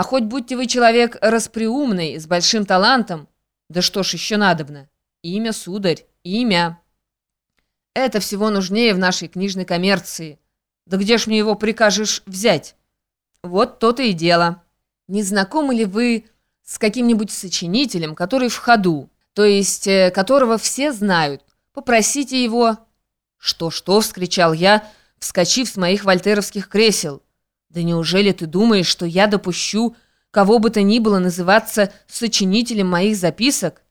А хоть будьте вы человек распреумный, с большим талантом, да что ж еще надобно? Имя, сударь, имя. Это всего нужнее в нашей книжной коммерции. Да где ж мне его прикажешь взять? Вот то-то и дело. Не знакомы ли вы с каким-нибудь сочинителем, который в ходу, то есть э, которого все знают? Попросите его... «Что-что?» — вскричал я, вскочив с моих вольтеровских кресел. «Да неужели ты думаешь, что я допущу кого бы то ни было называться сочинителем моих записок?»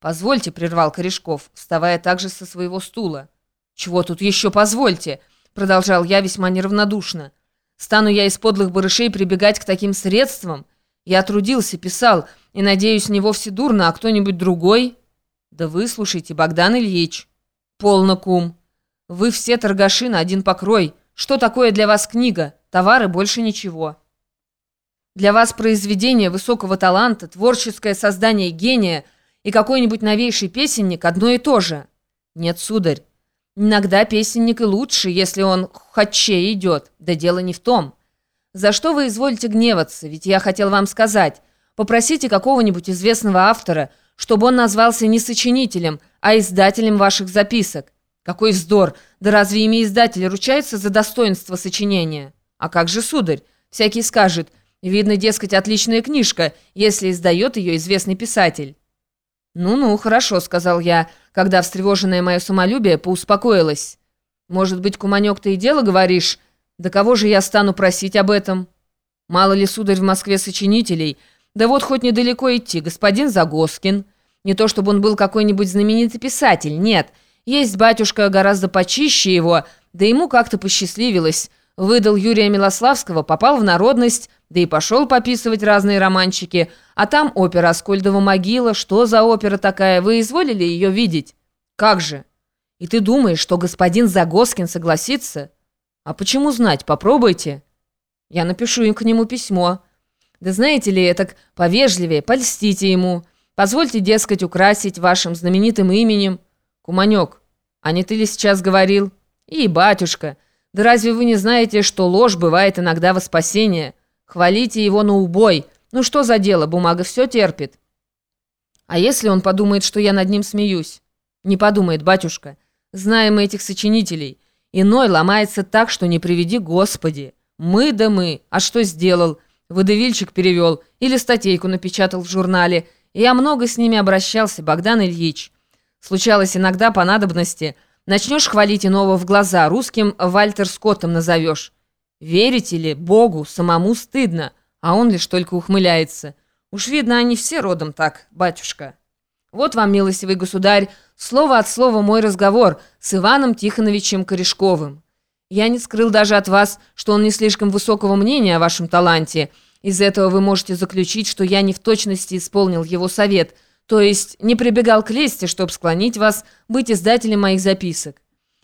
«Позвольте», — прервал Корешков, вставая также со своего стула. «Чего тут еще позвольте?» — продолжал я весьма неравнодушно. «Стану я из подлых барышей прибегать к таким средствам? Я трудился, писал, и, надеюсь, не вовсе дурно, а кто-нибудь другой?» «Да выслушайте, Богдан Ильич». «Полно, кум. Вы все торгаши на один покрой. Что такое для вас книга? Товары больше ничего». Для вас произведение высокого таланта, творческое создание гения и какой-нибудь новейший песенник одно и то же. Нет, сударь, Иногда песенник и лучше, если он хатче идет, да дело не в том. За что вы изволите гневаться, ведь я хотел вам сказать. Попросите какого-нибудь известного автора, чтобы он назвался не сочинителем, а издателем ваших записок. Какой вздор! Да разве имя издателя ручается за достоинство сочинения? А как же, сударь? Всякий скажет, видно, дескать, отличная книжка, если издает ее известный писатель. «Ну-ну, хорошо», — сказал я, когда встревоженное мое самолюбие поуспокоилось. «Может быть, куманек, ты и дело говоришь? Да кого же я стану просить об этом? Мало ли, сударь, в Москве сочинителей? Да вот хоть недалеко идти, господин Загоскин. Не то чтобы он был какой-нибудь знаменитый писатель, нет. Есть батюшка гораздо почище его, да ему как-то посчастливилось». Выдал Юрия Милославского, попал в народность, да и пошел пописывать разные романчики. А там опера «Аскольдова могила». Что за опера такая? Вы изволили ее видеть? Как же? И ты думаешь, что господин Загоскин согласится? А почему знать? Попробуйте. Я напишу им к нему письмо. Да знаете ли, так повежливее, польстите ему. Позвольте, дескать, украсить вашим знаменитым именем. Куманек, а не ты ли сейчас говорил? И батюшка... Да разве вы не знаете, что ложь бывает иногда во спасение? Хвалите его на убой. Ну что за дело, бумага все терпит. А если он подумает, что я над ним смеюсь? Не подумает, батюшка. Знаем мы этих сочинителей. Иной ломается так, что не приведи Господи. Мы да мы. А что сделал? Водевильчик перевел или статейку напечатал в журнале. Я много с ними обращался, Богдан Ильич. Случалось иногда по надобности – Начнешь хвалить иного в глаза, русским Вальтер Скоттом назовешь. Верите ли, Богу самому стыдно, а он лишь только ухмыляется. Уж видно, они все родом так, батюшка. Вот вам, милостивый государь, слово от слова мой разговор с Иваном Тихоновичем Корешковым. Я не скрыл даже от вас, что он не слишком высокого мнения о вашем таланте. Из этого вы можете заключить, что я не в точности исполнил его совет – то есть не прибегал к лести, чтобы склонить вас быть издателем моих записок.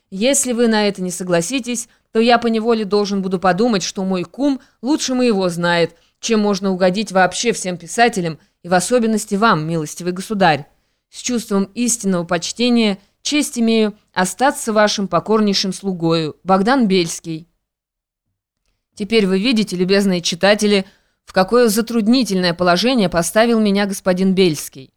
Если вы на это не согласитесь, то я поневоле должен буду подумать, что мой кум лучше моего знает, чем можно угодить вообще всем писателям, и в особенности вам, милостивый государь. С чувством истинного почтения честь имею остаться вашим покорнейшим слугою, Богдан Бельский. Теперь вы видите, любезные читатели, в какое затруднительное положение поставил меня господин Бельский.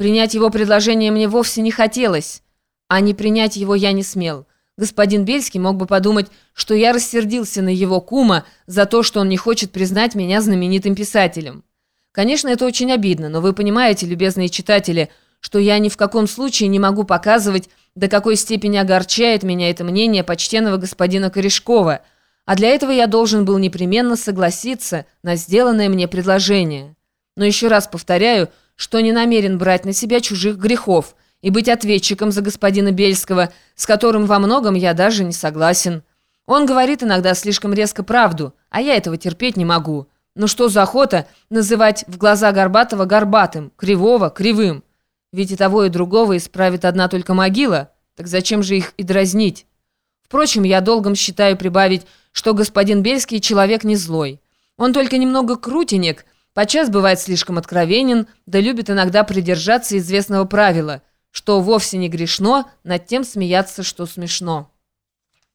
Принять его предложение мне вовсе не хотелось, а не принять его я не смел. Господин Бельский мог бы подумать, что я рассердился на его кума за то, что он не хочет признать меня знаменитым писателем. Конечно, это очень обидно, но вы понимаете, любезные читатели, что я ни в каком случае не могу показывать, до какой степени огорчает меня это мнение почтенного господина Корешкова, а для этого я должен был непременно согласиться на сделанное мне предложение. Но еще раз повторяю, что не намерен брать на себя чужих грехов и быть ответчиком за господина Бельского, с которым во многом я даже не согласен. Он говорит иногда слишком резко правду, а я этого терпеть не могу. Ну что за охота называть в глаза Горбатого горбатым, Кривого кривым? Ведь и того, и другого исправит одна только могила, так зачем же их и дразнить? Впрочем, я долгом считаю прибавить, что господин Бельский человек не злой. Он только немного крутенек, Подчас бывает слишком откровенен, да любит иногда придержаться известного правила, что вовсе не грешно над тем смеяться, что смешно.